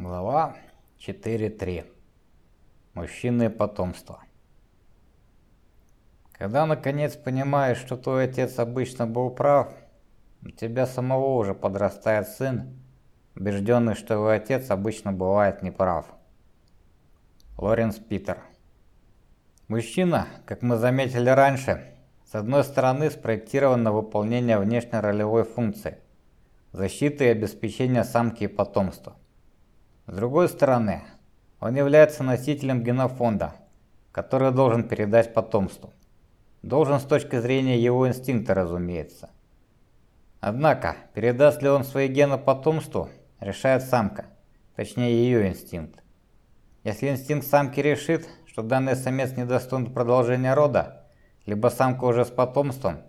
Глава 4.3. Мужчины потомство. Когда наконец понимаешь, что твой отец обычно был прав, у тебя самого уже подрастает сын, убежденный, что его отец обычно бывает неправ. Лоренс Питер. Мужчина, как мы заметили раньше, с одной стороны спроектирован на выполнение внешней ролевой функции – защиты и обеспечения самки и потомства – с другой стороны, он является носителем генофонда, который должен передать потомству. Должен с точки зрения его инстинкта, разумеется. Однако, передаст ли он свои гены потомству, решает самка, точнее ее инстинкт. Если инстинкт самки решит, что данный самец недостоин продолжения рода, либо самка уже с потомством,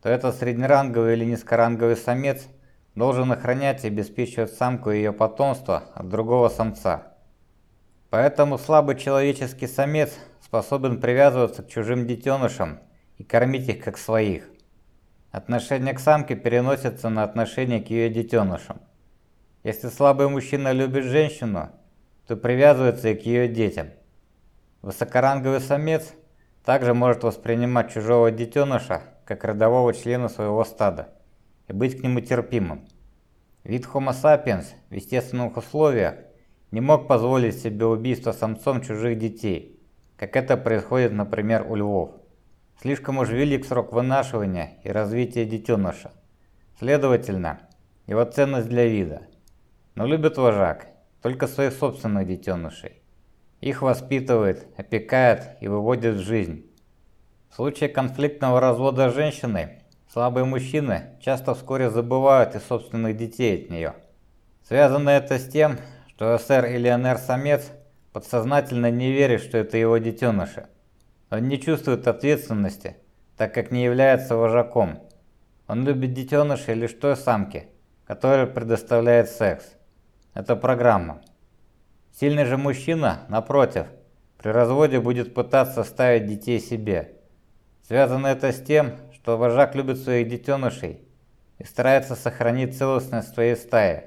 то этот среднеранговый или низкоранговый самец должен охранять и обеспечивать самку и ее потомство от другого самца. Поэтому слабый человеческий самец способен привязываться к чужим детенышам и кормить их как своих. Отношение к самке переносится на отношение к ее детенышам. Если слабый мужчина любит женщину, то привязывается и к ее детям. Высокоранговый самец также может воспринимать чужого детеныша как родового члена своего стада и быть к нему терпимым. Вид Homo sapiens в естественных условиях не мог позволить себе убийство самцом чужих детей, как это происходит, например, у львов. Слишком уж велик срок вынашивания и развития детеныша. Следовательно, его ценность для вида. Но любит вожак только своих собственных детенышей. Их воспитывает, опекает и выводит в жизнь. В случае конфликтного развода женщины Слабые мужчины часто вскоре забывают и собственных детей от нее. Связано это с тем, что СР или НР-самец подсознательно не верит, что это его детеныши. Он не чувствует ответственности, так как не является вожаком. Он любит детенышей лишь той самки, которая предоставляет секс. Это программа. Сильный же мужчина, напротив, при разводе будет пытаться ставить детей себе. Связано это с тем, что вожак любит своих детенышей и старается сохранить целостность своей стаи,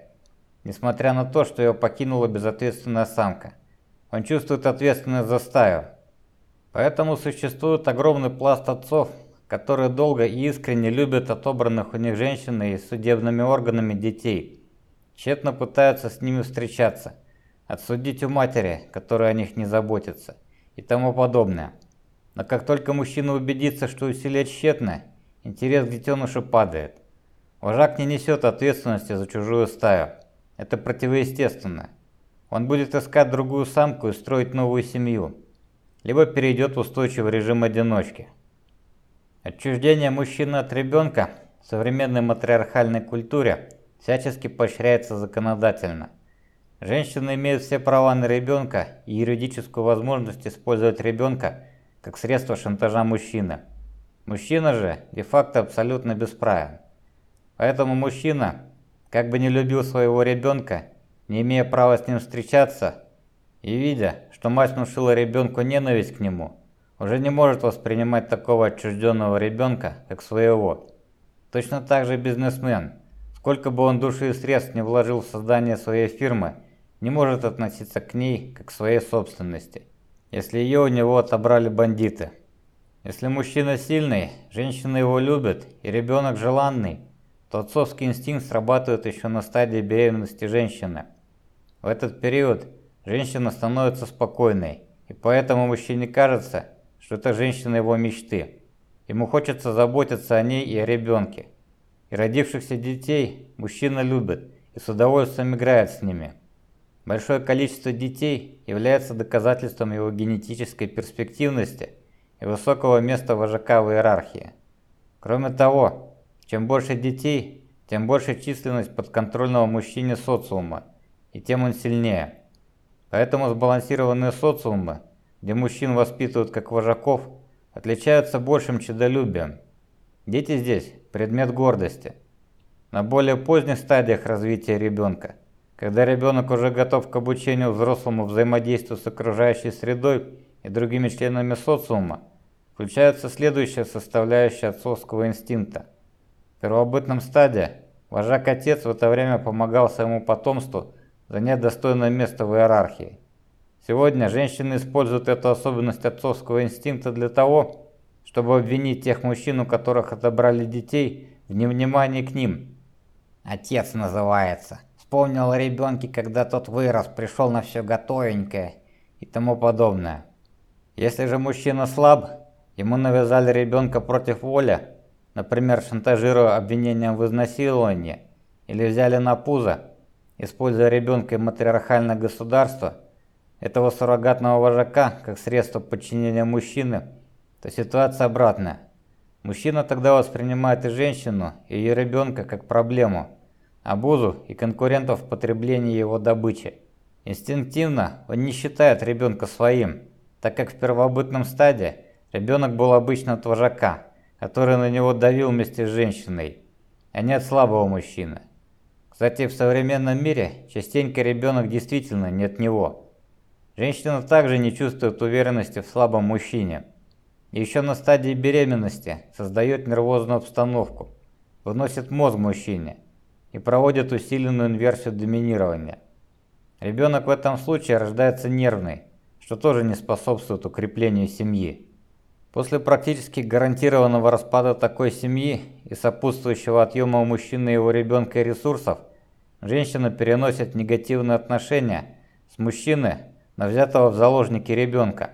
несмотря на то, что его покинула безответственная самка. Он чувствует ответственность за стаю. Поэтому существует огромный пласт отцов, которые долго и искренне любят отобранных у них женщин и судебными органами детей. Тщетно пытаются с ними встречаться, отсудить у матери, которая о них не заботится, и тому подобное. Но как только мужчина убедится, что усилие тщетно, интерес к детенышу падает. Вожак не несет ответственности за чужую стаю. Это противоестественно. Он будет искать другую самку и строить новую семью. Либо перейдет в устойчивый режим одиночки. Отчуждение мужчины от ребенка в современной матриархальной культуре всячески поощряется законодательно. Женщина имеет все права на ребенка и юридическую возможность использовать ребенка как средство шантажа мужчины. Мужчина же де-факто абсолютно бесправен. Поэтому мужчина, как бы не любил своего ребенка, не имея права с ним встречаться, и видя, что мать внушила ребенку ненависть к нему, уже не может воспринимать такого отчужденного ребенка, как своего. Точно так же бизнесмен, сколько бы он души и средств не вложил в создание своей фирмы, не может относиться к ней, как к своей собственности если ее у него отобрали бандиты. Если мужчина сильный, женщина его любит и ребенок желанный, то отцовский инстинкт срабатывает еще на стадии беременности женщины. В этот период женщина становится спокойной, и поэтому мужчине кажется, что это женщина его мечты. Ему хочется заботиться о ней и о ребенке. И родившихся детей мужчина любит и с удовольствием играет с ними. Большое количество детей является доказательством его генетической перспективности и высокого места вожака в иерархии. Кроме того, чем больше детей, тем больше численность подконтрольного мужчине социума, и тем он сильнее. Поэтому сбалансированные социумы, где мужчин воспитывают как вожаков, отличаются большим чудолюбием. Дети здесь – предмет гордости. На более поздних стадиях развития ребенка – когда ребенок уже готов к обучению взрослому взаимодействию с окружающей средой и другими членами социума, включается следующая составляющая отцовского инстинкта. В первобытном стадии вожак-отец в это время помогал своему потомству занять достойное место в иерархии. Сегодня женщины используют эту особенность отцовского инстинкта для того, чтобы обвинить тех мужчин, у которых отобрали детей, в невнимании к ним. Отец называется. Вспомнил о ребенке, когда тот вырос, пришел на все готовенькое и тому подобное. Если же мужчина слаб, ему навязали ребенка против воли, например, шантажируя обвинением в изнасиловании, или взяли на пузо, используя ребенка и матриархальное государство, этого суррогатного вожака как средство подчинения мужчины, то ситуация обратная. Мужчина тогда воспринимает и женщину, и ее ребенка как проблему, обузу и конкурентов в потреблении его добычи. Инстинктивно он не считает ребенка своим, так как в первобытном стадии ребенок был обычно от вожака, который на него давил вместе с женщиной, а не от слабого мужчины. Кстати, в современном мире частенько ребенок действительно не от него. Женщина также не чувствует уверенности в слабом мужчине. еще на стадии беременности создает нервозную обстановку, выносит мозг мужчине и проводит усиленную инверсию доминирования. Ребенок в этом случае рождается нервный, что тоже не способствует укреплению семьи. После практически гарантированного распада такой семьи и сопутствующего отъема у мужчины и его ребенка и ресурсов, женщина переносит негативные отношения с мужчины на взятого в заложники ребенка.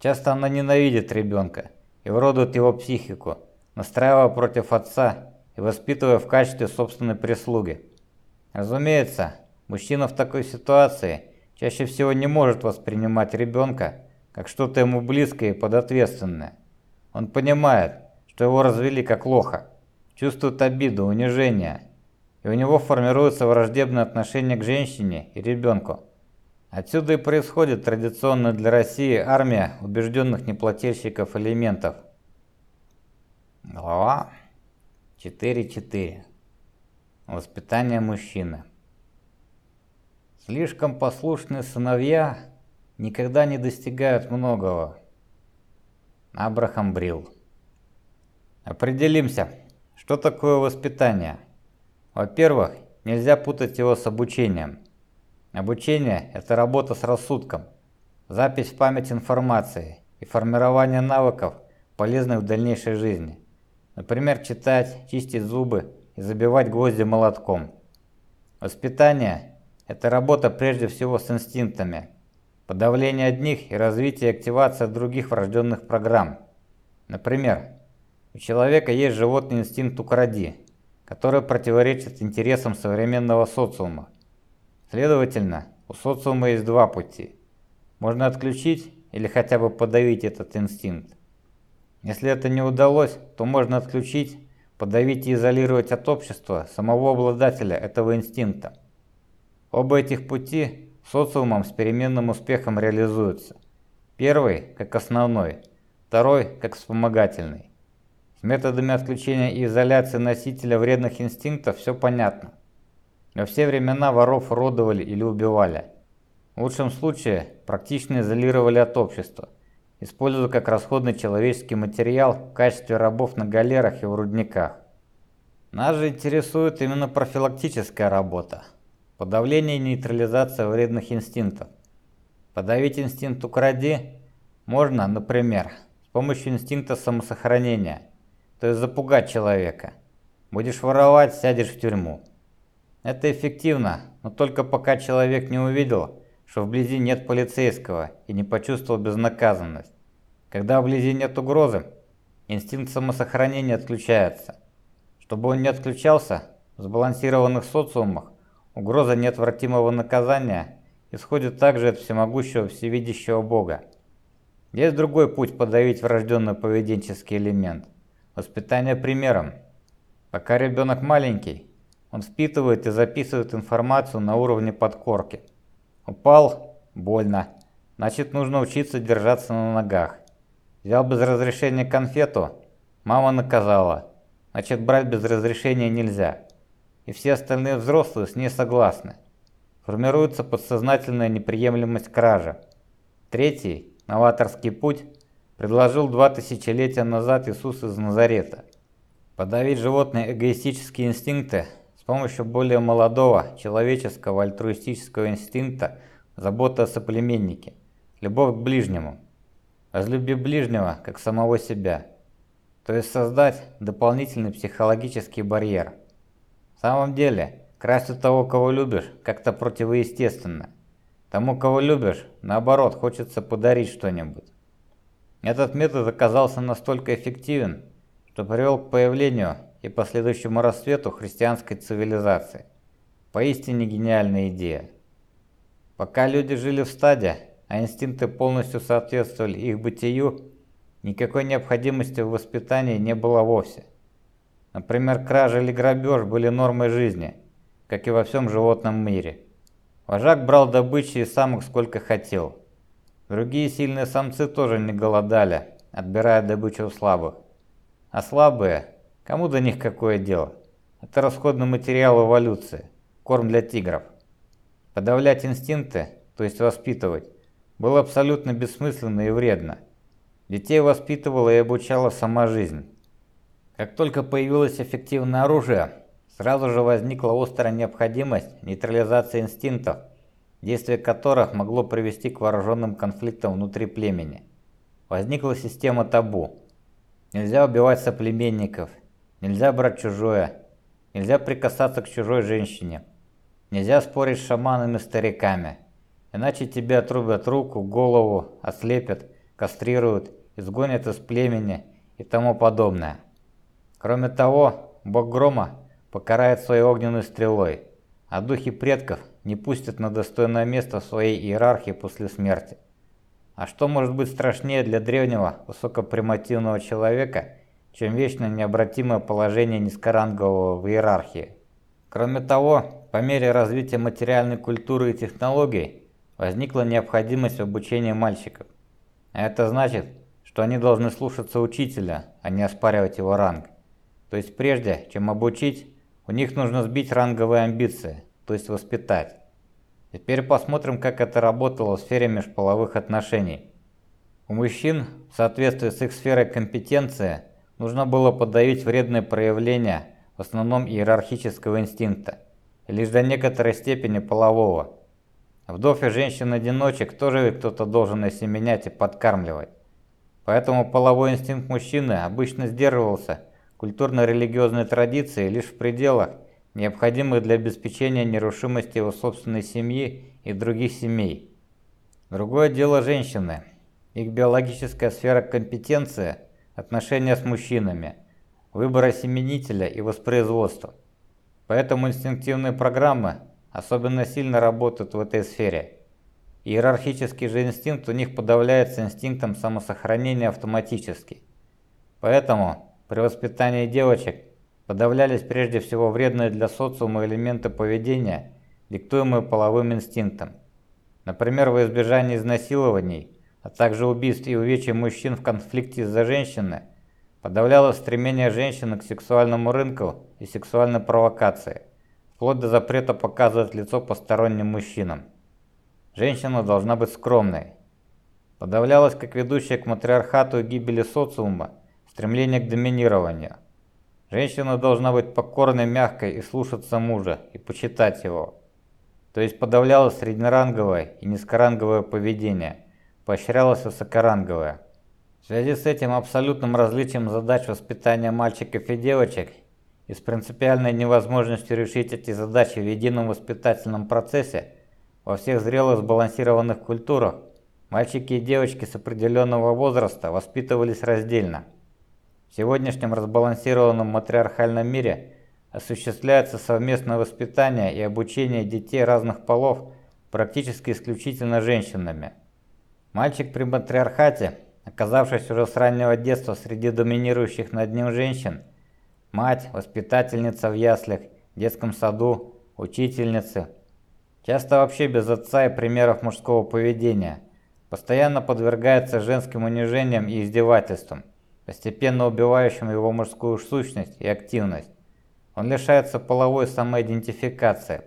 Часто она ненавидит ребенка и уродует его психику, настраивая против отца и воспитывая в качестве собственной прислуги. Разумеется, мужчина в такой ситуации чаще всего не может воспринимать ребенка как что-то ему близкое и подответственное. Он понимает, что его развели как лоха, чувствует обиду, унижение, и у него формируется враждебное отношение к женщине и ребенку. Отсюда и происходит традиционная для России армия убежденных неплательщиков элементов. Глава 4.4. Воспитание мужчины. Слишком послушные сыновья никогда не достигают многого. Абрахам Брил. Определимся, что такое воспитание. Во-первых, нельзя путать его с обучением. Обучение – это работа с рассудком, запись в память информации и формирование навыков, полезных в дальнейшей жизни. Например, читать, чистить зубы и забивать гвозди молотком. Воспитание – это работа прежде всего с инстинктами, подавление одних и развитие и активация других врожденных программ. Например, у человека есть животный инстинкт «укради», который противоречит интересам современного социума. Следовательно, у социума есть два пути. Можно отключить или хотя бы подавить этот инстинкт. Если это не удалось, то можно отключить, подавить и изолировать от общества самого обладателя этого инстинкта. Оба этих пути социумом с переменным успехом реализуются. Первый как основной, второй как вспомогательный. С методами отключения и изоляции носителя вредных инстинктов все понятно. Во все времена воров родовали или убивали. В лучшем случае практично изолировали от общества – используя как расходный человеческий материал в качестве рабов на галерах и в рудниках. Нас же интересует именно профилактическая работа, подавление и нейтрализация вредных инстинктов. Подавить инстинкт «укради» можно, например, с помощью инстинкта самосохранения, то есть запугать человека. Будешь воровать, сядешь в тюрьму. Это эффективно, но только пока человек не увидел, что вблизи нет полицейского и не почувствовал безнаказанность. Когда вблизи нет угрозы, инстинкт самосохранения отключается. Чтобы он не отключался, в сбалансированных социумах угроза неотвратимого наказания исходит также от всемогущего всевидящего Бога. Есть другой путь подавить врожденный поведенческий элемент – воспитание примером. Пока ребенок маленький, он впитывает и записывает информацию на уровне подкорки – Упал? Больно. Значит, нужно учиться держаться на ногах. Взял без разрешения конфету? Мама наказала. Значит, брать без разрешения нельзя. И все остальные взрослые с ней согласны. Формируется подсознательная неприемлемость кражи. Третий, новаторский путь, предложил два тысячелетия назад Иисус из Назарета. Подавить животные эгоистические инстинкты – помощью более молодого человеческого альтруистического инстинкта забота о соплеменнике, любовь к ближнему. Возлюби ближнего, как самого себя. То есть создать дополнительный психологический барьер. В самом деле, красть у того, кого любишь, как-то противоестественно. Тому, кого любишь, наоборот, хочется подарить что-нибудь. Этот метод оказался настолько эффективен, что привел к появлению и последующему расцвету христианской цивилизации. Поистине гениальная идея. Пока люди жили в стаде, а инстинкты полностью соответствовали их бытию, никакой необходимости в воспитании не было вовсе. Например, кража или грабеж были нормой жизни, как и во всем животном мире. Вожак брал добычи и самок сколько хотел. Другие сильные самцы тоже не голодали, отбирая добычу у слабых. А слабые, кому до них какое дело? Это расходный материал эволюции, корм для тигров. Подавлять инстинкты, то есть воспитывать, было абсолютно бессмысленно и вредно. Детей воспитывала и обучала сама жизнь. Как только появилось эффективное оружие, сразу же возникла острая необходимость нейтрализации инстинктов, действие которых могло привести к вооруженным конфликтам внутри племени. Возникла система табу. Нельзя убивать соплеменников, нельзя брать чужое, нельзя прикасаться к чужой женщине, нельзя спорить с шаманами-стариками, иначе тебе отрубят руку, голову, ослепят, кастрируют, изгонят из племени и тому подобное. Кроме того, бог грома покарает своей огненной стрелой, а духи предков не пустят на достойное место в своей иерархии после смерти. А что может быть страшнее для древнего высокопримативного человека, чем вечно необратимое положение низкорангового в иерархии? Кроме того, по мере развития материальной культуры и технологий, возникла необходимость в обучении мальчиков. Это значит, что они должны слушаться учителя, а не оспаривать его ранг. То есть прежде, чем обучить, у них нужно сбить ранговые амбиции, то есть воспитать. Теперь посмотрим, как это работало в сфере межполовых отношений. У мужчин, в соответствии с их сферой компетенции, нужно было подавить вредные проявления, в основном иерархического инстинкта, лишь до некоторой степени полового. Вдов и женщин-одиночек тоже кто-то должен осеменять и подкармливать. Поэтому половой инстинкт мужчины обычно сдерживался культурно-религиозной традицией лишь в пределах, необходимых для обеспечения нерушимости его собственной семьи и других семей. Другое дело женщины. Их биологическая сфера компетенции – отношения с мужчинами, выбор осеменителя и воспроизводство. Поэтому инстинктивные программы особенно сильно работают в этой сфере. Иерархический же инстинкт у них подавляется инстинктом самосохранения автоматически. Поэтому при воспитании девочек подавлялись прежде всего вредные для социума элементы поведения, диктуемые половым инстинктом. Например, во избежание изнасилований, а также убийств и увечий мужчин в конфликте из-за женщины, подавлялось стремление женщины к сексуальному рынку и сексуальной провокации, вплоть до запрета показывать лицо посторонним мужчинам. Женщина должна быть скромной. Подавлялось как ведущее к матриархату и гибели социума стремление к доминированию – Женщина должна быть покорной, мягкой и слушаться мужа, и почитать его. То есть подавлялось среднеранговое и низкоранговое поведение, поощрялось высокоранговое. В связи с этим абсолютным различием задач воспитания мальчиков и девочек и с принципиальной невозможностью решить эти задачи в едином воспитательном процессе во всех зрелых сбалансированных культурах мальчики и девочки с определенного возраста воспитывались раздельно. В сегодняшнем разбалансированном матриархальном мире осуществляется совместное воспитание и обучение детей разных полов практически исключительно женщинами. Мальчик при матриархате, оказавшись уже с раннего детства среди доминирующих над ним женщин, мать, воспитательница в яслях, детском саду, учительница, часто вообще без отца и примеров мужского поведения, постоянно подвергается женским унижениям и издевательствам постепенно убивающим его мужскую сущность и активность. Он лишается половой самоидентификации.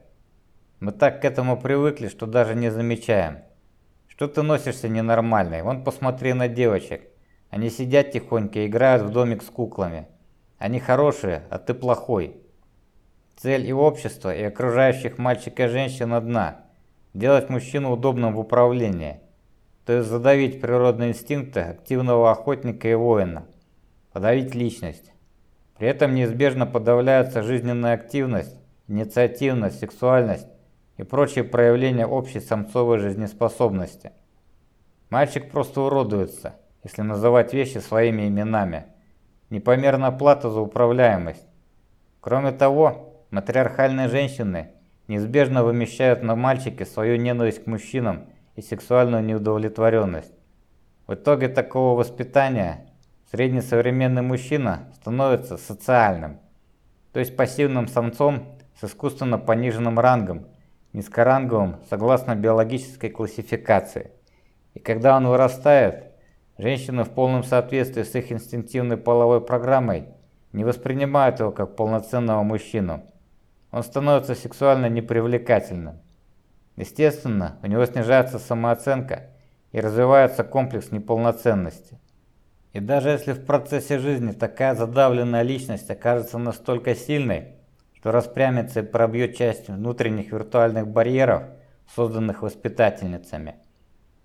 Мы так к этому привыкли, что даже не замечаем. Что ты носишься ненормальный? Вон посмотри на девочек. Они сидят тихонько играют в домик с куклами. Они хорошие, а ты плохой. Цель и общества, и окружающих мальчика и женщин одна – делать мужчину удобным в управлении, то есть задавить природные инстинкты активного охотника и воина, подавить личность. При этом неизбежно подавляются жизненная активность, инициативность, сексуальность и прочие проявления общей самцовой жизнеспособности. Мальчик просто уродуется, если называть вещи своими именами. Непомерная плата за управляемость. Кроме того, матриархальные женщины неизбежно вымещают на мальчике свою ненависть к мужчинам и сексуальную неудовлетворенность. В итоге такого воспитания средний современный мужчина становится социальным, то есть пассивным самцом с искусственно пониженным рангом, низкоранговым согласно биологической классификации. И когда он вырастает, женщины в полном соответствии с их инстинктивной половой программой не воспринимают его как полноценного мужчину. Он становится сексуально непривлекательным. Естественно, у него снижается самооценка и развивается комплекс неполноценности. И даже если в процессе жизни такая задавленная личность окажется настолько сильной, что распрямится и пробьет часть внутренних виртуальных барьеров, созданных воспитательницами,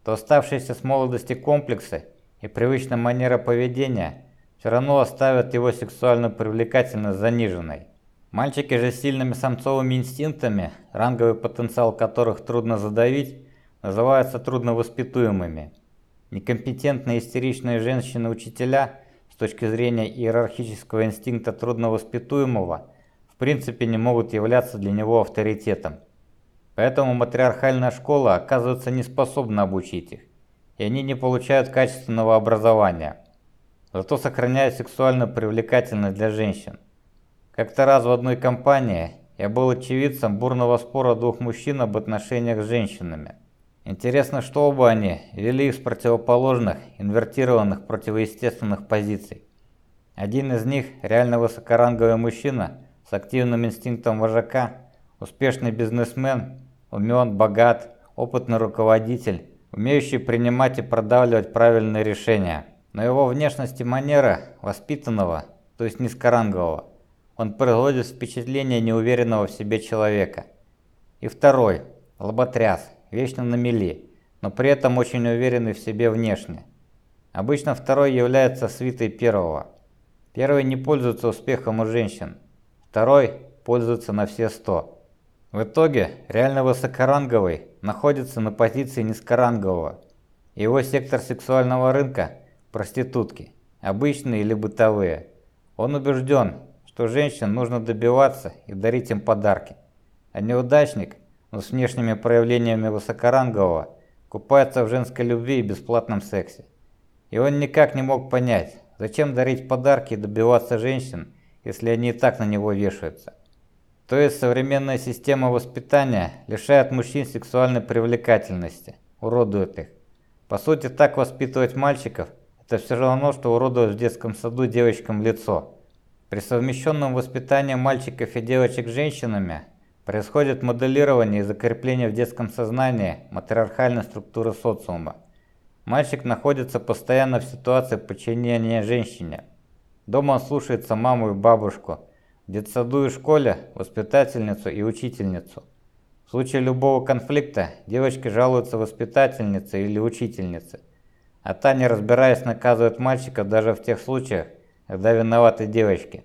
то оставшиеся с молодости комплексы и привычная манера поведения все равно оставят его сексуальную привлекательность заниженной. Мальчики же с сильными самцовыми инстинктами, ранговый потенциал которых трудно задавить, называются трудновоспитуемыми. Некомпетентные истеричные женщины-учителя с точки зрения иерархического инстинкта трудновоспитуемого принципе не могут являться для него авторитетом. Поэтому матриархальная школа оказывается не способна обучить их, и они не получают качественного образования, зато сохраняют сексуальную привлекательность для женщин. Как-то раз в одной компании я был очевидцем бурного спора двух мужчин об отношениях с женщинами. Интересно, что оба они вели их с противоположных, инвертированных противоестественных позиций. Один из них, реально высокоранговый мужчина с активным инстинктом вожака, успешный бизнесмен, умен, богат, опытный руководитель, умеющий принимать и продавливать правильные решения. Но его внешность и манера воспитанного, то есть низкорангового, он производит впечатление неуверенного в себе человека. И второй, лоботряс, вечно на мели, но при этом очень уверенный в себе внешне. Обычно второй является свитой первого. Первый не пользуется успехом у женщин, второй пользуется на все сто. В итоге реально высокоранговый находится на позиции низкорангового. Его сектор сексуального рынка – проститутки, обычные или бытовые. Он убежден, что женщин нужно добиваться и дарить им подарки. А неудачник, но с внешними проявлениями высокорангового, купается в женской любви и бесплатном сексе. И он никак не мог понять, зачем дарить подарки и добиваться женщин, если они и так на него вешаются. То есть современная система воспитания лишает мужчин сексуальной привлекательности, уродует их. По сути, так воспитывать мальчиков – это все равно, что уродовать в детском саду девочкам лицо. При совмещенном воспитании мальчиков и девочек женщинами происходит моделирование и закрепление в детском сознании матриархальной структуры социума. Мальчик находится постоянно в ситуации подчинения женщине. Дома слушается маму и бабушку, в детсаду и школе – воспитательницу и учительницу. В случае любого конфликта девочки жалуются воспитательнице или учительнице, а та, не разбираясь, наказывает мальчика даже в тех случаях, когда виноваты девочки.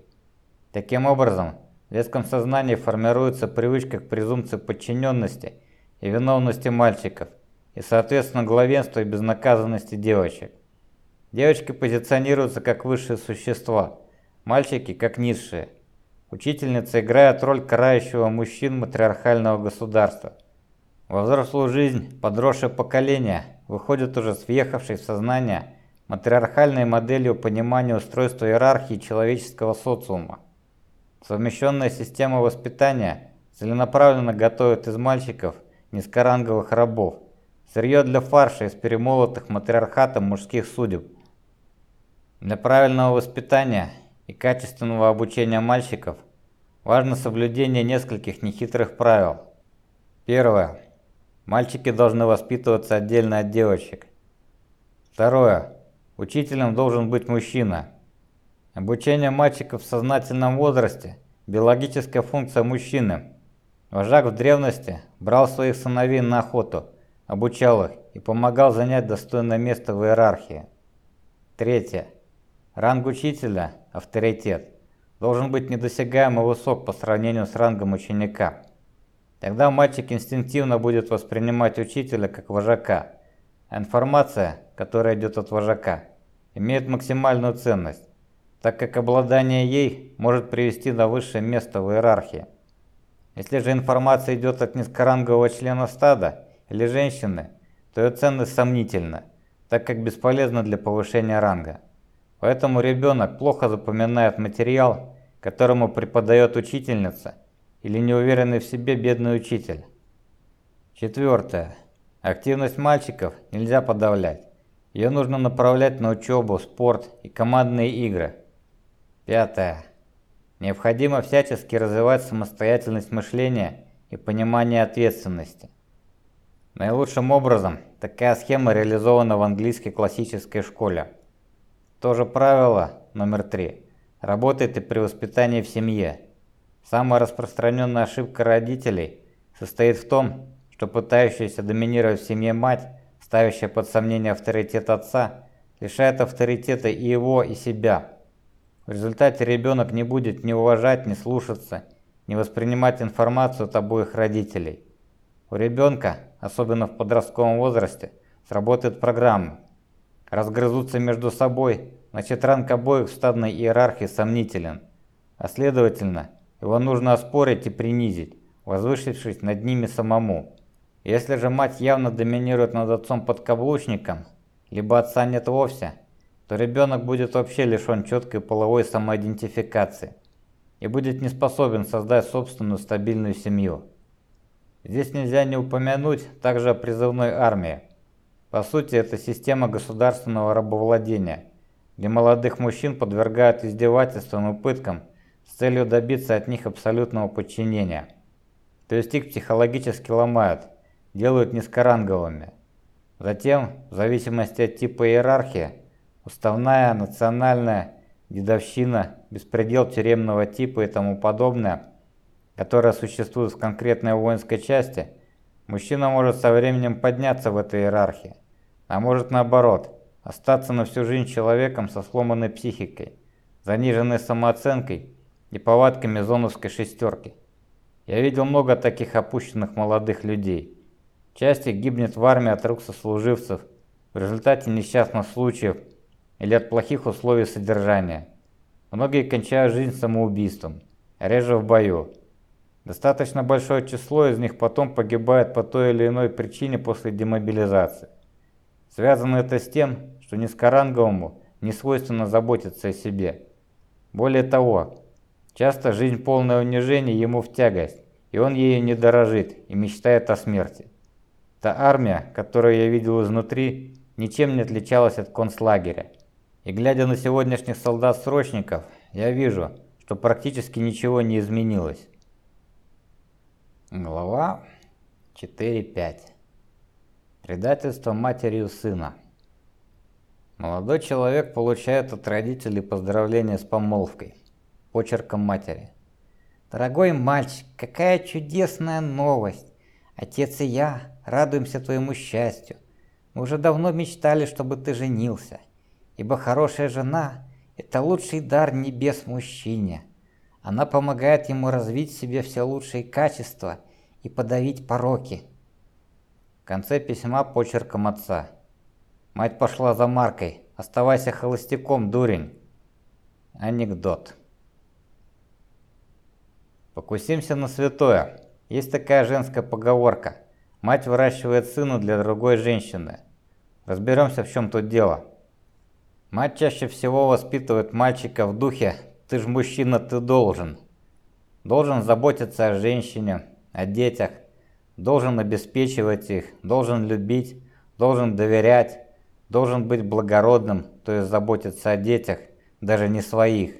Таким образом, в детском сознании формируется привычка к презумпции подчиненности и виновности мальчиков, и, соответственно, главенства и безнаказанности девочек. Девочки позиционируются как высшие существа, мальчики как низшие. Учительница играет роль карающего мужчин матриархального государства. Во взрослую жизнь подросшее поколение выходит уже с въехавшей в сознание матриархальной моделью понимания устройства иерархии человеческого социума. Совмещенная система воспитания целенаправленно готовит из мальчиков низкоранговых рабов, сырье для фарша из перемолотых матриархатом мужских судеб. Для правильного воспитания и качественного обучения мальчиков важно соблюдение нескольких нехитрых правил. Первое. Мальчики должны воспитываться отдельно от девочек. Второе. Учителем должен быть мужчина. Обучение мальчиков в сознательном возрасте биологическая функция мужчины. Вожак в древности брал своих сыновей на охоту, обучал их и помогал занять достойное место в иерархии. Третье. Ранг учителя, авторитет, должен быть недосягаемо высок по сравнению с рангом ученика. Тогда мальчик инстинктивно будет воспринимать учителя как вожака, а информация, которая идет от вожака, имеет максимальную ценность, так как обладание ей может привести на высшее место в иерархии. Если же информация идет от низкорангового члена стада или женщины, то ее ценность сомнительна, так как бесполезна для повышения ранга. Поэтому ребенок плохо запоминает материал, которому преподает учительница или неуверенный в себе бедный учитель. Четвертое. Активность мальчиков нельзя подавлять. Ее нужно направлять на учебу, спорт и командные игры. Пятое. Необходимо всячески развивать самостоятельность мышления и понимание ответственности. Наилучшим образом такая схема реализована в английской классической школе. То же правило номер три работает и при воспитании в семье. Самая распространенная ошибка родителей состоит в том, что пытающаяся доминировать в семье мать, ставящая под сомнение авторитет отца, лишает авторитета и его, и себя. В результате ребенок не будет ни уважать, ни слушаться, ни воспринимать информацию от обоих родителей. У ребенка, особенно в подростковом возрасте, сработает программа. Разгрызутся между собой, значит ранг обоих в стадной иерархии сомнителен, а следовательно, его нужно оспорить и принизить, возвышившись над ними самому. Если же мать явно доминирует над отцом-подкаблучником, либо отца нет вовсе, то ребенок будет вообще лишен четкой половой самоидентификации и будет не способен создать собственную стабильную семью. Здесь нельзя не упомянуть также о призывной армии. По сути, это система государственного рабовладения, где молодых мужчин подвергают издевательствам и пыткам с целью добиться от них абсолютного подчинения. То есть их психологически ломают, делают низкоранговыми. Затем, в зависимости от типа иерархии, уставная, национальная, дедовщина, беспредел тюремного типа и тому подобное, которое существует в конкретной воинской части, мужчина может со временем подняться в этой иерархии, а может наоборот, остаться на всю жизнь человеком со сломанной психикой, заниженной самооценкой и повадками зоновской шестерки. Я видел много таких опущенных молодых людей. Часть их гибнет в армии от рук сослуживцев в результате несчастных случаев или от плохих условий содержания. Многие кончают жизнь самоубийством, реже в бою. Достаточно большое число из них потом погибает по той или иной причине после демобилизации. Связано это с тем, что низкоранговому не свойственно заботиться о себе. Более того, часто жизнь полное унижения ему в тягость, и он ею не дорожит и мечтает о смерти. Та армия, которую я видел изнутри, ничем не отличалась от концлагеря. И глядя на сегодняшних солдат-срочников, я вижу, что практически ничего не изменилось. Глава 4.5. Предательство матерью сына. Молодой человек получает от родителей поздравления с помолвкой, почерком матери. «Дорогой мальчик, какая чудесная новость! Отец и я радуемся твоему счастью. Мы уже давно мечтали, чтобы ты женился, ибо хорошая жена – это лучший дар небес мужчине. Она помогает ему развить в себе все лучшие качества и подавить пороки. В конце письма почерком отца. Мать пошла за Маркой. Оставайся холостяком, дурень. Анекдот. Покусимся на святое. Есть такая женская поговорка. Мать выращивает сына для другой женщины. Разберемся, в чем тут дело. Мать чаще всего воспитывает мальчика в духе «ты ж мужчина, ты должен». Должен заботиться о женщине, о детях, должен обеспечивать их, должен любить, должен доверять, должен быть благородным, то есть заботиться о детях, даже не своих.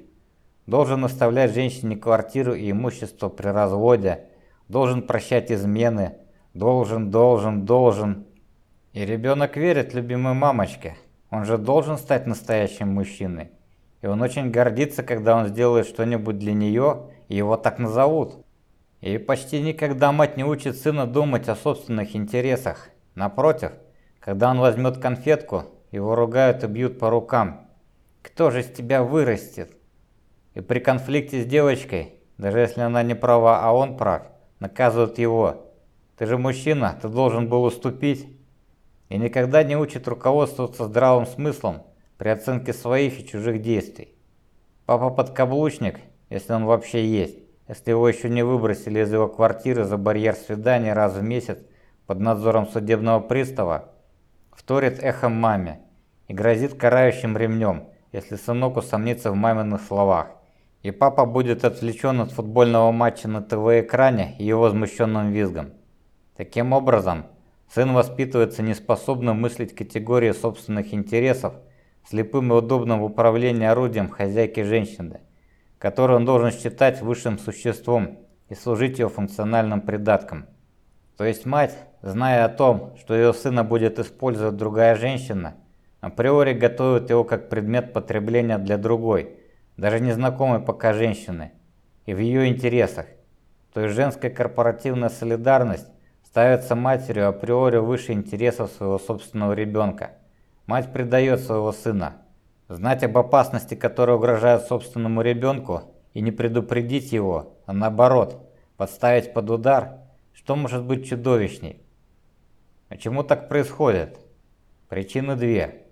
Должен оставлять женщине квартиру и имущество при разводе, должен прощать измены, Должен, должен, должен. И ребенок верит любимой мамочке. Он же должен стать настоящим мужчиной. И он очень гордится, когда он сделает что-нибудь для нее и его так назовут. И почти никогда мать не учит сына думать о собственных интересах. Напротив, когда он возьмет конфетку, его ругают и бьют по рукам. Кто же из тебя вырастет? И при конфликте с девочкой, даже если она не права, а он прав, наказывают его. Ты же мужчина, ты должен был уступить. И никогда не учит руководствоваться здравым смыслом при оценке своих и чужих действий. Папа подкаблучник, если он вообще есть, если его еще не выбросили из его квартиры за барьер свидания раз в месяц под надзором судебного пристава, вторит эхом маме и грозит карающим ремнем, если сынок усомнится в маминых словах. И папа будет отвлечен от футбольного матча на ТВ-экране и его возмущенным визгом. Таким образом, сын воспитывается неспособным мыслить категории собственных интересов, слепым и удобным в управлении орудием хозяйки женщины, которую он должен считать высшим существом и служить ее функциональным придатком. То есть мать, зная о том, что ее сына будет использовать другая женщина, априори готовит его как предмет потребления для другой, даже незнакомой пока женщины, и в ее интересах. То есть женская корпоративная солидарность ставится матерью априори выше интересов своего собственного ребенка. Мать предает своего сына. Знать об опасности, которая угрожает собственному ребенку, и не предупредить его, а наоборот, подставить под удар – что может быть чудовищней? А чему так происходит? Причины две.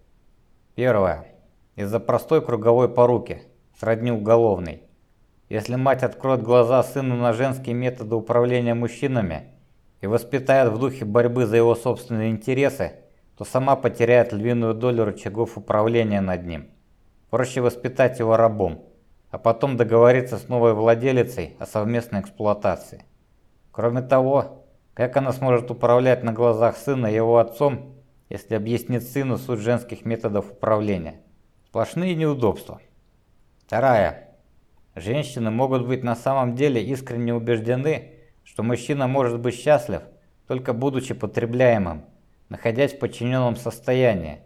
Первая. Из-за простой круговой поруки, сродни уголовной. Если мать откроет глаза сыну на женские методы управления мужчинами и воспитает в духе борьбы за его собственные интересы, то сама потеряет львиную долю рычагов управления над ним. Проще воспитать его рабом, а потом договориться с новой владелицей о совместной эксплуатации. Кроме того, как она сможет управлять на глазах сына его отцом, если объяснит сыну суть женских методов управления? Сплошные неудобства. Вторая. Женщины могут быть на самом деле искренне убеждены, что мужчина может быть счастлив, только будучи потребляемым, находясь в подчиненном состоянии.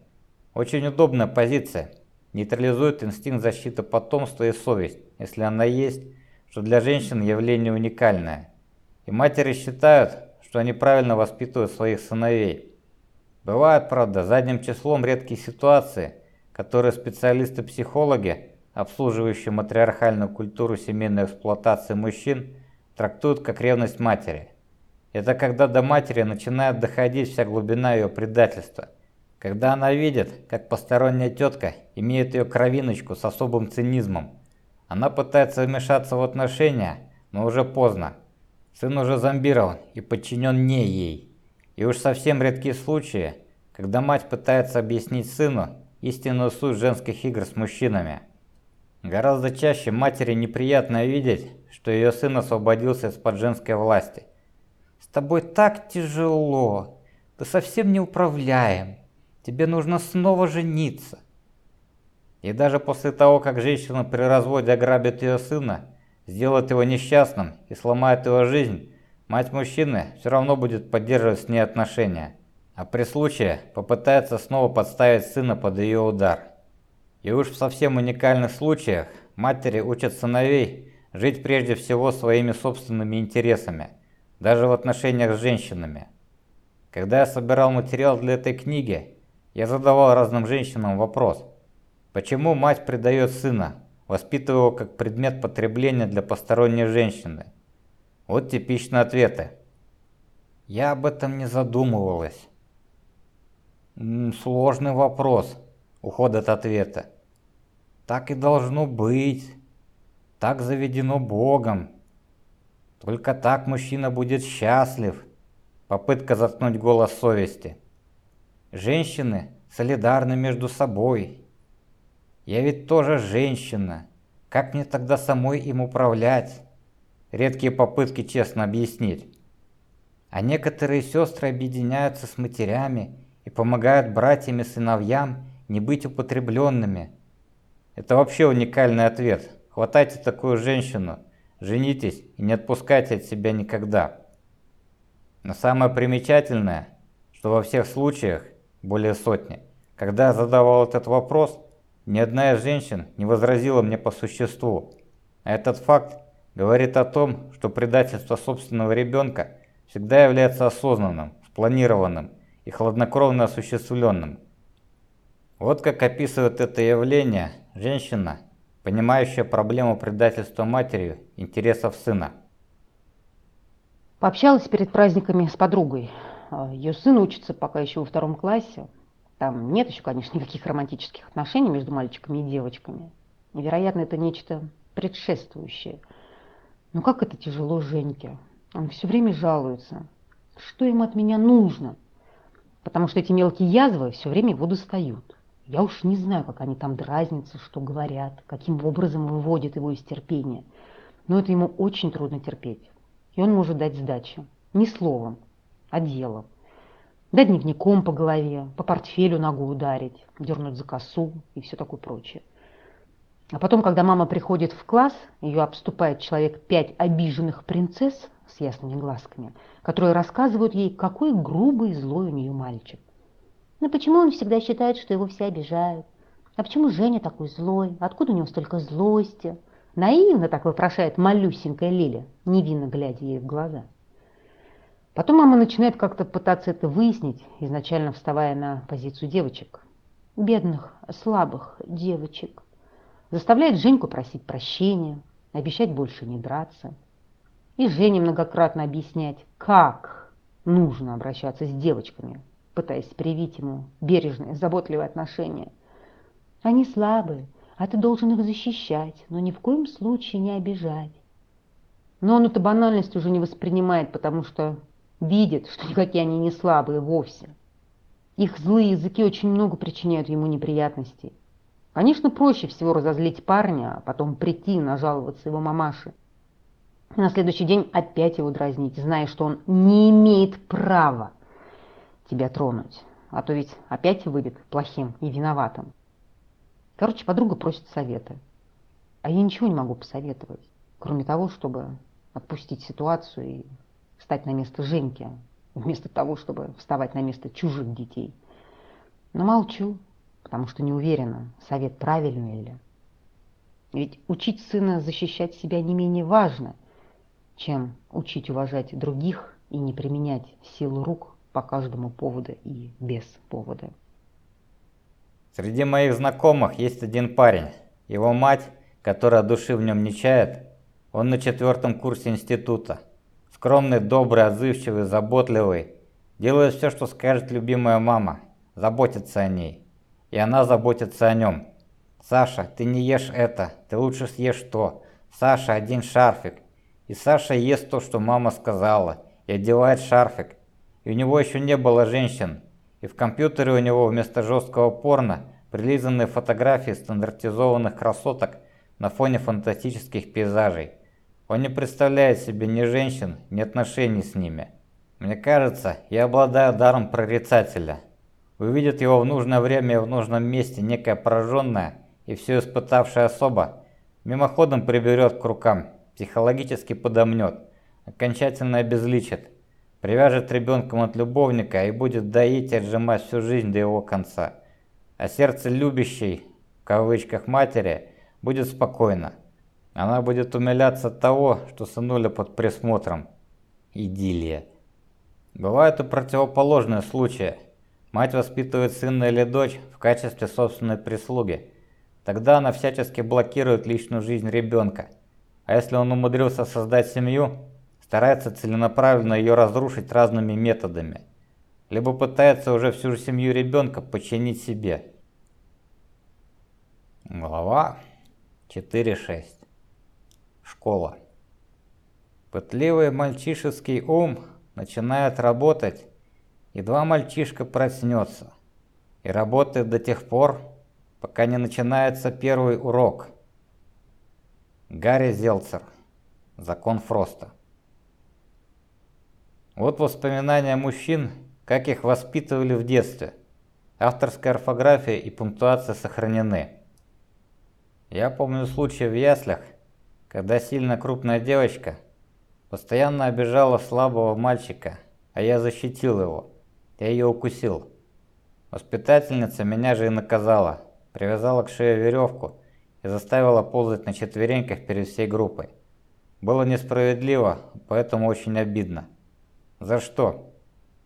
Очень удобная позиция. Нейтрализует инстинкт защиты потомства и совесть, если она есть, что для женщин явление уникальное. И матери считают, что они правильно воспитывают своих сыновей. Бывают, правда, задним числом редкие ситуации, которые специалисты-психологи, обслуживающие матриархальную культуру семейной эксплуатации мужчин, трактуют как ревность матери. Это когда до матери начинает доходить вся глубина ее предательства. Когда она видит, как посторонняя тетка имеет ее кровиночку с особым цинизмом. Она пытается вмешаться в отношения, но уже поздно. Сын уже зомбирован и подчинен не ей. И уж совсем редкие случаи, когда мать пытается объяснить сыну истинную суть женских игр с мужчинами. Гораздо чаще матери неприятно видеть, что ее сын освободился из-под женской власти. «С тобой так тяжело, ты совсем не управляем, тебе нужно снова жениться». И даже после того, как женщина при разводе ограбит ее сына, сделает его несчастным и сломает его жизнь, мать мужчины все равно будет поддерживать с ней отношения, а при случае попытается снова подставить сына под ее удар. И уж в совсем уникальных случаях матери учат сыновей жить прежде всего своими собственными интересами, даже в отношениях с женщинами. Когда я собирал материал для этой книги, я задавал разным женщинам вопрос, почему мать предает сына, воспитывая его как предмет потребления для посторонней женщины. Вот типичные ответы. Я об этом не задумывалась. Сложный вопрос. Уход от ответа. Так и должно быть. Так заведено Богом. Только так мужчина будет счастлив. Попытка заткнуть голос совести. Женщины солидарны между собой. Я ведь тоже женщина. Как мне тогда самой им управлять? Редкие попытки честно объяснить. А некоторые сестры объединяются с матерями и помогают братьям и сыновьям не быть употребленными. Это вообще уникальный ответ. Хватайте такую женщину, женитесь и не отпускайте от себя никогда. Но самое примечательное, что во всех случаях, более сотни, когда я задавал этот вопрос, ни одна из женщин не возразила мне по существу. А этот факт говорит о том, что предательство собственного ребенка всегда является осознанным, спланированным и хладнокровно осуществленным. Вот как описывает это явление женщина, понимающая проблему предательства матерью интересов сына. Пообщалась перед праздниками с подругой. А, Ее сын учится пока еще во втором классе. Там нет еще, конечно, никаких романтических отношений между мальчиками и девочками. Невероятно, это нечто предшествующее. Но как это тяжело Женьке. Он все время жалуется. Что им от меня нужно? Потому что эти мелкие язвы все время его достают. Я уж не знаю, как они там дразнятся, что говорят, каким образом выводят его из терпения. Но это ему очень трудно терпеть. И он может дать сдачи. Не словом, а делом. Дать дневником по голове, по портфелю ногу ударить, дернуть за косу и все такое прочее. А потом, когда мама приходит в класс, ее обступает человек пять обиженных принцесс с ясными глазками, которые рассказывают ей, какой грубый и злой у нее мальчик. Но почему он всегда считает, что его все обижают? А почему Женя такой злой? Откуда у него столько злости? Наивно так вопрошает малюсенькая Лиля, невинно глядя ей в глаза. Потом мама начинает как-то пытаться это выяснить, изначально вставая на позицию девочек. Бедных, слабых девочек. Заставляет Женьку просить прощения, обещать больше не драться. И Жене многократно объяснять, как нужно обращаться с девочками, пытаясь привить ему бережное, заботливое отношение. Они слабые, а ты должен их защищать, но ни в коем случае не обижать. Но он эту банальность уже не воспринимает, потому что видит, что никакие они не слабые вовсе. Их злые языки очень много причиняют ему неприятностей. Конечно, проще всего разозлить парня, а потом прийти и нажаловаться его мамаше. На следующий день опять его дразнить, зная, что он не имеет права тебя тронуть, а то ведь опять выйдет плохим и виноватым. Короче, подруга просит совета, а я ничего не могу посоветовать, кроме того, чтобы отпустить ситуацию и встать на место Женьки, вместо того, чтобы вставать на место чужих детей. Но молчу, потому что не уверена, совет правильный или. Ведь учить сына защищать себя не менее важно, чем учить уважать других и не применять силу рук по каждому поводу и без повода. Среди моих знакомых есть один парень. Его мать, которая души в нем не чает, он на четвертом курсе института. Скромный, добрый, отзывчивый, заботливый. Делает все, что скажет любимая мама. Заботится о ней. И она заботится о нем. «Саша, ты не ешь это, ты лучше съешь то. Саша, один шарфик». И Саша ест то, что мама сказала, и одевает шарфик, и у него еще не было женщин, и в компьютере у него вместо жесткого порно прилизанные фотографии стандартизованных красоток на фоне фантастических пейзажей. Он не представляет себе ни женщин, ни отношений с ними. Мне кажется, я обладаю даром прорицателя. Увидит его в нужное время и в нужном месте некая пораженная и все испытавшая особа, мимоходом приберет к рукам, психологически подомнет, окончательно обезличит, привяжет ребенком от любовника и будет доить и отжимать всю жизнь до его конца. А сердце любящей, в кавычках матери, будет спокойно. Она будет умиляться от того, что сынуля под присмотром. Идиллия. Бывают и противоположные случаи. Мать воспитывает сына или дочь в качестве собственной прислуги. Тогда она всячески блокирует личную жизнь ребенка. А если он умудрился создать семью, старается целенаправленно ее разрушить разными методами, либо пытается уже всю семью ребенка подчинить себе. Глава 4.6. Школа. Пытливый мальчишеский ум начинает работать, едва мальчишка проснется, и работает до тех пор, пока не начинается первый урок. Гарри Зелцер. Закон Фроста. Вот воспоминания мужчин, как их воспитывали в детстве. Авторская орфография и пунктуация сохранены. Я помню случай в яслях, когда сильно крупная девочка постоянно обижала слабого мальчика, а я защитил его. Я ее укусил. Воспитательница меня же и наказала, привязала к шее веревку и заставила ползать на четвереньках перед всей группой. Было несправедливо, поэтому очень обидно. За что?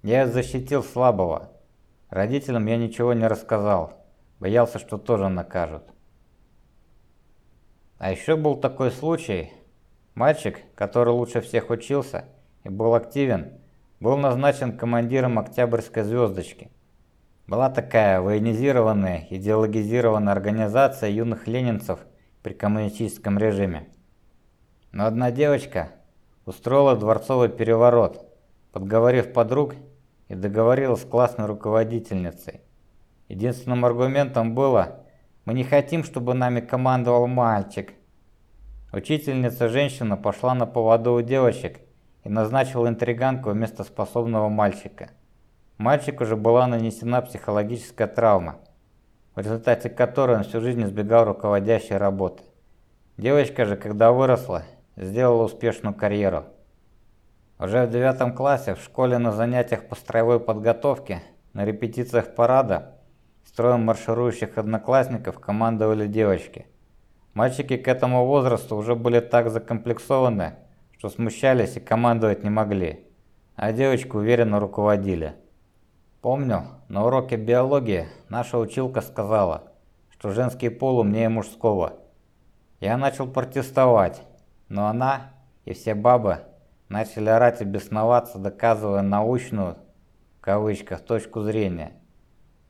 Я защитил слабого. Родителям я ничего не рассказал. Боялся, что тоже накажут. А еще был такой случай. Мальчик, который лучше всех учился и был активен, был назначен командиром Октябрьской звездочки. Была такая военизированная, идеологизированная организация юных ленинцев при коммунистическом режиме. Но одна девочка устроила дворцовый переворот, подговорив подруг и договорилась с классной руководительницей. Единственным аргументом было «Мы не хотим, чтобы нами командовал мальчик». Учительница-женщина пошла на поводу у девочек и назначила интриганку вместо способного мальчика. Мальчику же была нанесена психологическая травма, в результате которой он всю жизнь избегал руководящей работы. Девочка же, когда выросла, сделала успешную карьеру. Уже в девятом классе в школе на занятиях по строевой подготовке, на репетициях парада, строем марширующих одноклассников командовали девочки. Мальчики к этому возрасту уже были так закомплексованы, что смущались и командовать не могли, а девочки уверенно руководили. Помню, на уроке биологии наша училка сказала, что женский пол умнее мужского. Я начал протестовать, но она и все бабы начали орать и бесноваться, доказывая научную, в кавычках, точку зрения.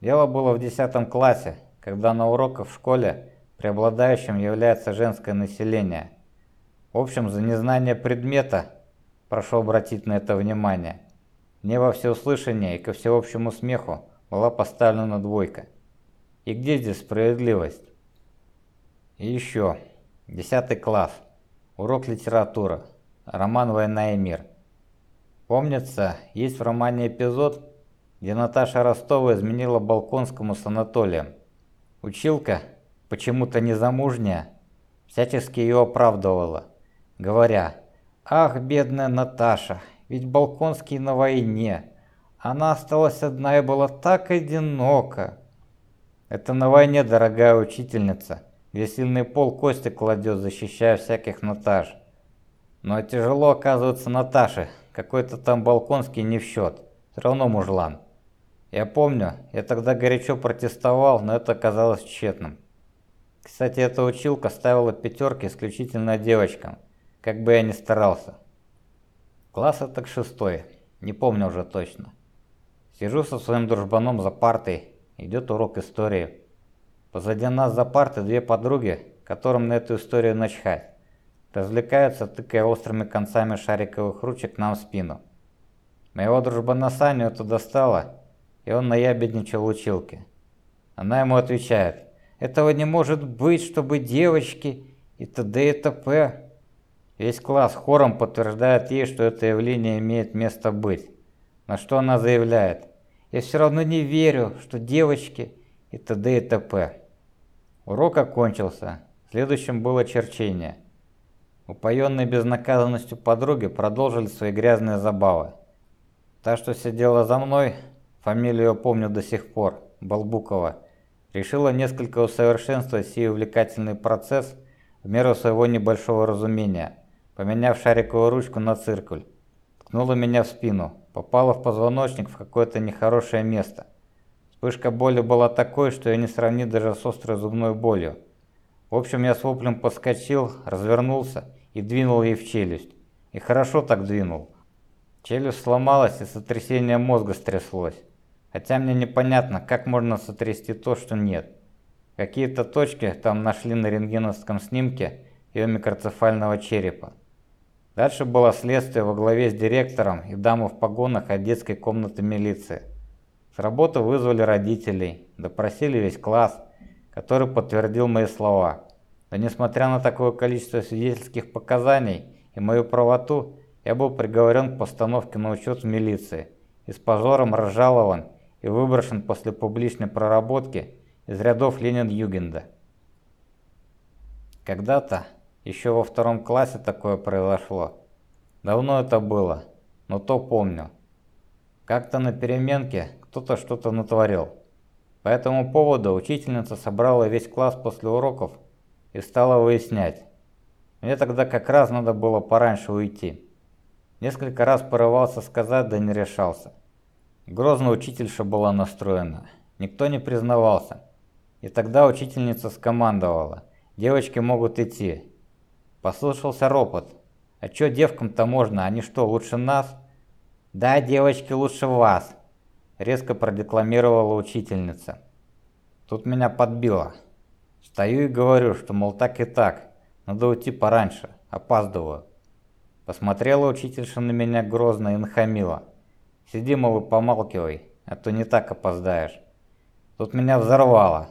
Дело было в 10 классе, когда на уроках в школе преобладающим является женское население. В общем, за незнание предмета, прошу обратить на это внимание, мне во всеуслышание и ко всеобщему смеху была поставлена двойка. И где здесь справедливость? И еще, 10 класс, урок литературы. Роман «Война и мир». Помнится, есть в романе эпизод, где Наташа Ростова изменила Балконскому с Анатолием. Училка, почему-то незамужняя, всячески ее оправдывала, говоря, «Ах, бедная Наташа, ведь Балконский на войне, она осталась одна и была так одинока». Это на войне, дорогая учительница, где сильный пол кости кладет, защищая всяких Наташ. Но тяжело оказывается Наташе, какой-то там Балконский не в счет, все равно мужлан. Я помню, я тогда горячо протестовал, но это оказалось тщетным. Кстати, эта училка ставила пятерки исключительно девочкам, как бы я ни старался. Класс так шестой, не помню уже точно. Сижу со своим дружбаном за партой, идет урок истории. Позади нас за партой две подруги, которым на эту историю начхать. Развлекаются, тыкая острыми концами шариковых ручек нам в спину. Моего дружбана Саню это достало, и он наябедничал училке. Она ему отвечает, «Этого не может быть, чтобы девочки и т.д. и т.п.» Весь класс хором подтверждает ей, что это явление имеет место быть. На что она заявляет, «Я все равно не верю, что девочки и т.д. и т.п.» Урок окончился, следующим было черчение – Упоенные безнаказанностью подруги продолжили свои грязные забавы. Та, что сидела за мной, фамилию помню до сих пор, Балбукова, решила несколько усовершенствовать сей увлекательный процесс в меру своего небольшого разумения, поменяв шариковую ручку на циркуль. Ткнула меня в спину, попала в позвоночник в какое-то нехорошее место. Вспышка боли была такой, что я не сравнить даже с острой зубной болью. В общем, я с воплем подскочил, развернулся и двинул ей в челюсть. И хорошо так двинул. Челюсть сломалась и сотрясение мозга стряслось. Хотя мне непонятно, как можно сотрясти то, что нет. Какие-то точки там нашли на рентгеновском снимке ее микроцефального черепа. Дальше было следствие во главе с директором и дамой в погонах от детской комнаты милиции. С работы вызвали родителей, допросили весь класс, который подтвердил мои слова. Но несмотря на такое количество свидетельских показаний и мою правоту, я был приговорен к постановке на учет в милиции и с позором разжалован и выброшен после публичной проработки из рядов Ленин-Югенда. Когда-то, еще во втором классе такое произошло. Давно это было, но то помню. Как-то на переменке кто-то что-то натворил. По этому поводу учительница собрала весь класс после уроков и стала выяснять, Мне тогда как раз надо было пораньше уйти. Несколько раз порывался сказать, да не решался. Грозно учительша была настроена. Никто не признавался. И тогда учительница скомандовала. Девочки могут идти. Послышался ропот. А чё девкам-то можно? Они что, лучше нас? Да, девочки, лучше вас. Резко продекламировала учительница. Тут меня подбило. Стою и говорю, что мол так и так. Надо уйти пораньше. Опаздываю. Посмотрела учительша на меня грозно и нахамила. Сиди, мол, и помалкивай, а то не так опоздаешь. Тут меня взорвало.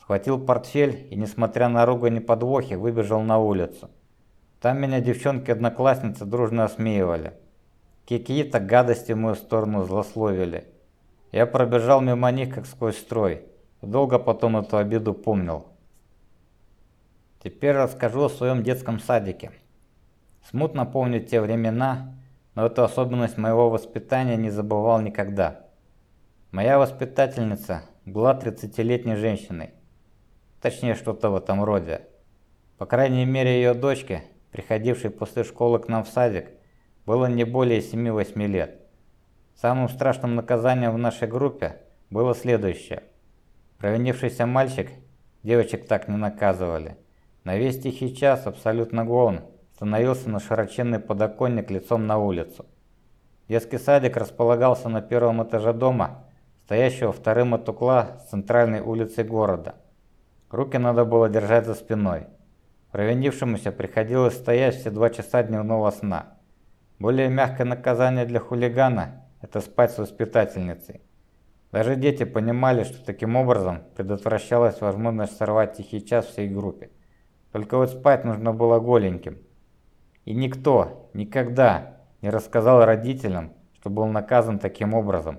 Схватил портфель и, несмотря на ругань и подвохи, выбежал на улицу. Там меня девчонки-одноклассницы дружно осмеивали. Какие-то гадости в мою сторону злословили. Я пробежал мимо них, как сквозь строй, долго потом эту обиду помнил. Теперь расскажу о своем детском садике. Смутно помню те времена, но эту особенность моего воспитания не забывал никогда. Моя воспитательница была 30-летней женщиной. Точнее, что-то в этом роде. По крайней мере, ее дочке, приходившей после школы к нам в садик, было не более 7-8 лет. Самым страшным наказанием в нашей группе было следующее. Провинившийся мальчик, девочек так не наказывали, на весь тихий час абсолютно голым становился на широченный подоконник лицом на улицу. Детский садик располагался на первом этаже дома, стоящего вторым от угла центральной улицы города. Руки надо было держать за спиной. Провинившемуся приходилось стоять все два часа дневного сна. Более мягкое наказание для хулигана – это спать с воспитательницей. Даже дети понимали, что таким образом предотвращалась возможность сорвать тихий час всей группе. Только вот спать нужно было голеньким. И никто никогда не рассказал родителям, что был наказан таким образом.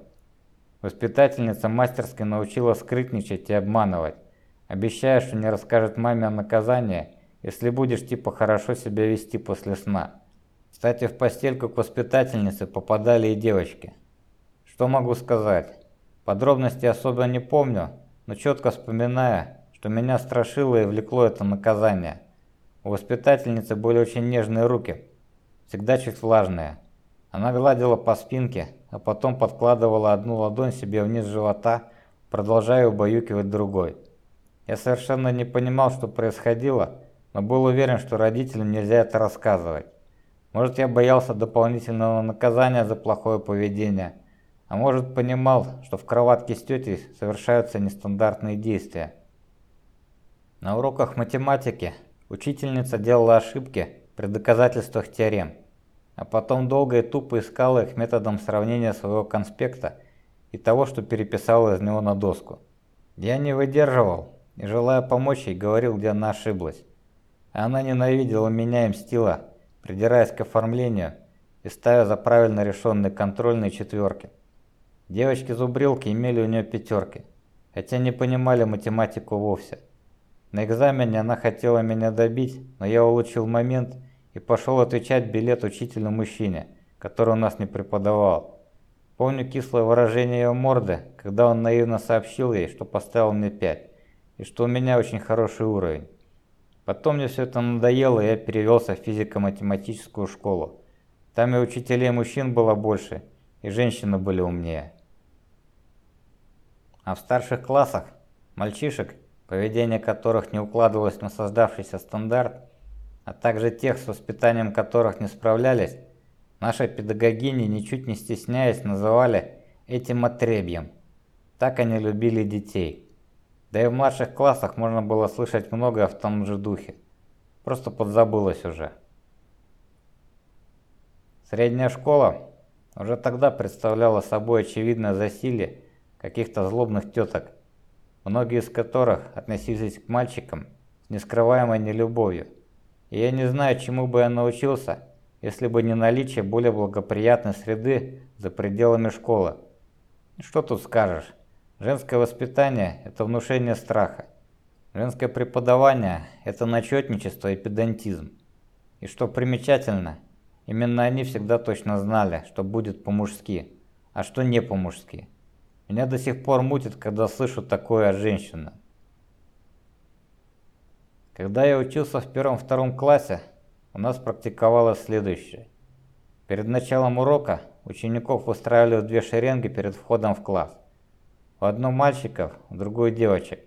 Воспитательница мастерски научила скрытничать и обманывать, обещая, что не расскажет маме о наказании, если будешь типа хорошо себя вести после сна. Кстати, в постельку к воспитательнице попадали и девочки. Что могу сказать? Подробности особо не помню, но четко вспоминая, что меня страшило и влекло это наказание. У воспитательницы были очень нежные руки, всегда чуть влажные. Она гладила по спинке, а потом подкладывала одну ладонь себе вниз живота, продолжая убаюкивать другой. Я совершенно не понимал, что происходило, но был уверен, что родителям нельзя это рассказывать. Может, я боялся дополнительного наказания за плохое поведение, а может, понимал, что в кроватке с тетей совершаются нестандартные действия. На уроках математики учительница делала ошибки при доказательствах теорем, а потом долго и тупо искала их методом сравнения своего конспекта и того, что переписала из него на доску. Я не выдерживал и, желая помочь ей, говорил, где она ошиблась. Она ненавидела меня и мстила, придираясь к оформлению и ставя за правильно решенные контрольные четверки. Девочки-зубрилки имели у нее пятерки, хотя не понимали математику вовсе. На экзамене она хотела меня добить, но я улучил момент и пошел отвечать билет учителю-мужчине, который у нас не преподавал. Помню кислое выражение ее морды, когда он наивно сообщил ей, что поставил мне 5, и что у меня очень хороший уровень. Потом мне все это надоело, и я перевелся в физико-математическую школу. Там и учителей мужчин было больше, и женщины были умнее. А в старших классах мальчишек поведение которых не укладывалось на создавшийся стандарт, а также тех, с воспитанием которых не справлялись, наши педагогини, ничуть не стесняясь, называли этим отребьем. Так они любили детей. Да и в младших классах можно было слышать многое в том же духе. Просто подзабылось уже. Средняя школа уже тогда представляла собой очевидное засилие каких-то злобных теток, многие из которых относились к мальчикам с нескрываемой нелюбовью. И я не знаю, чему бы я научился, если бы не наличие более благоприятной среды за пределами школы. Что тут скажешь? Женское воспитание – это внушение страха. Женское преподавание – это начетничество и педантизм. И что примечательно, именно они всегда точно знали, что будет по-мужски, а что не по-мужски. Меня до сих пор мутит, когда слышу такое от женщины. Когда я учился в первом-втором классе, у нас практиковалось следующее. Перед началом урока учеников выстраивали в две шеренги перед входом в класс. В одну мальчиков, в другую девочек.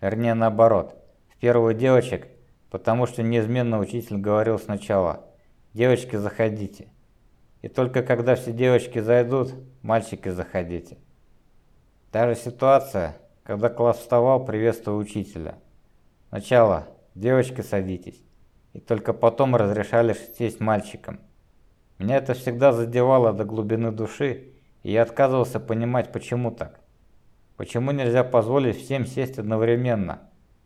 Вернее, наоборот. В первую девочек, потому что неизменно учитель говорил сначала «Девочки, заходите». И только когда все девочки зайдут, мальчики, заходите. Та же ситуация, когда класс вставал, приветствуя учителя. Сначала «Девочки, садитесь». И только потом разрешали сесть мальчикам. Меня это всегда задевало до глубины души, и я отказывался понимать, почему так. Почему нельзя позволить всем сесть одновременно,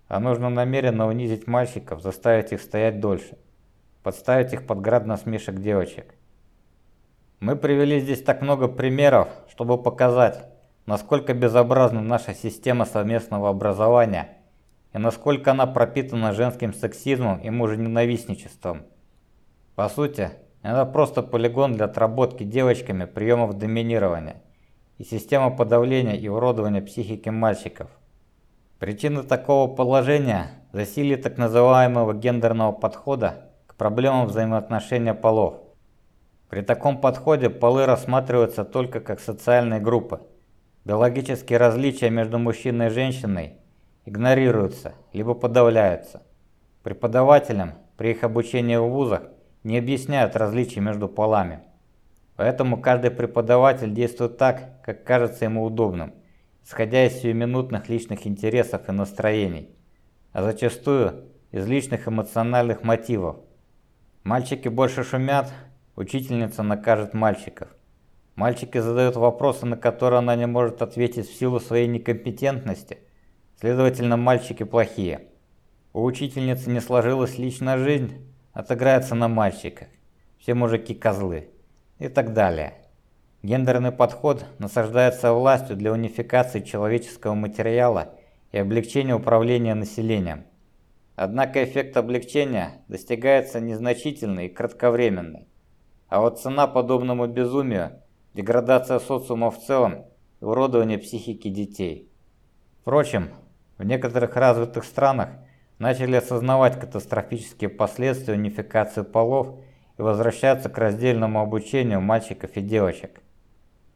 а нужно намеренно унизить мальчиков, заставить их стоять дольше, подставить их под град насмешек девочек. Мы привели здесь так много примеров, чтобы показать, насколько безобразна наша система совместного образования и насколько она пропитана женским сексизмом и мужененавистничеством. По сути, это просто полигон для отработки девочками приемов доминирования и система подавления и уродования психики мальчиков. Причина такого положения – засилие так называемого гендерного подхода к проблемам взаимоотношения полов. При таком подходе полы рассматриваются только как социальные группы. Биологические различия между мужчиной и женщиной игнорируются, либо подавляются. Преподавателям при их обучении в вузах не объясняют различий между полами. Поэтому каждый преподаватель действует так, как кажется ему удобным, исходя из сиюминутных личных интересов и настроений, а зачастую из личных эмоциональных мотивов. Мальчики больше шумят, Учительница накажет мальчиков. Мальчики задают вопросы, на которые она не может ответить в силу своей некомпетентности. Следовательно, мальчики плохие. У учительницы не сложилась личная жизнь, отыграется на мальчиках. Все мужики козлы. И так далее. Гендерный подход насаждается властью для унификации человеческого материала и облегчения управления населением. Однако эффект облегчения достигается незначительный и кратковременный. А вот цена подобному безумию – деградация социума в целом и уродование психики детей. Впрочем, в некоторых развитых странах начали осознавать катастрофические последствия унификации полов и возвращаться к раздельному обучению мальчиков и девочек.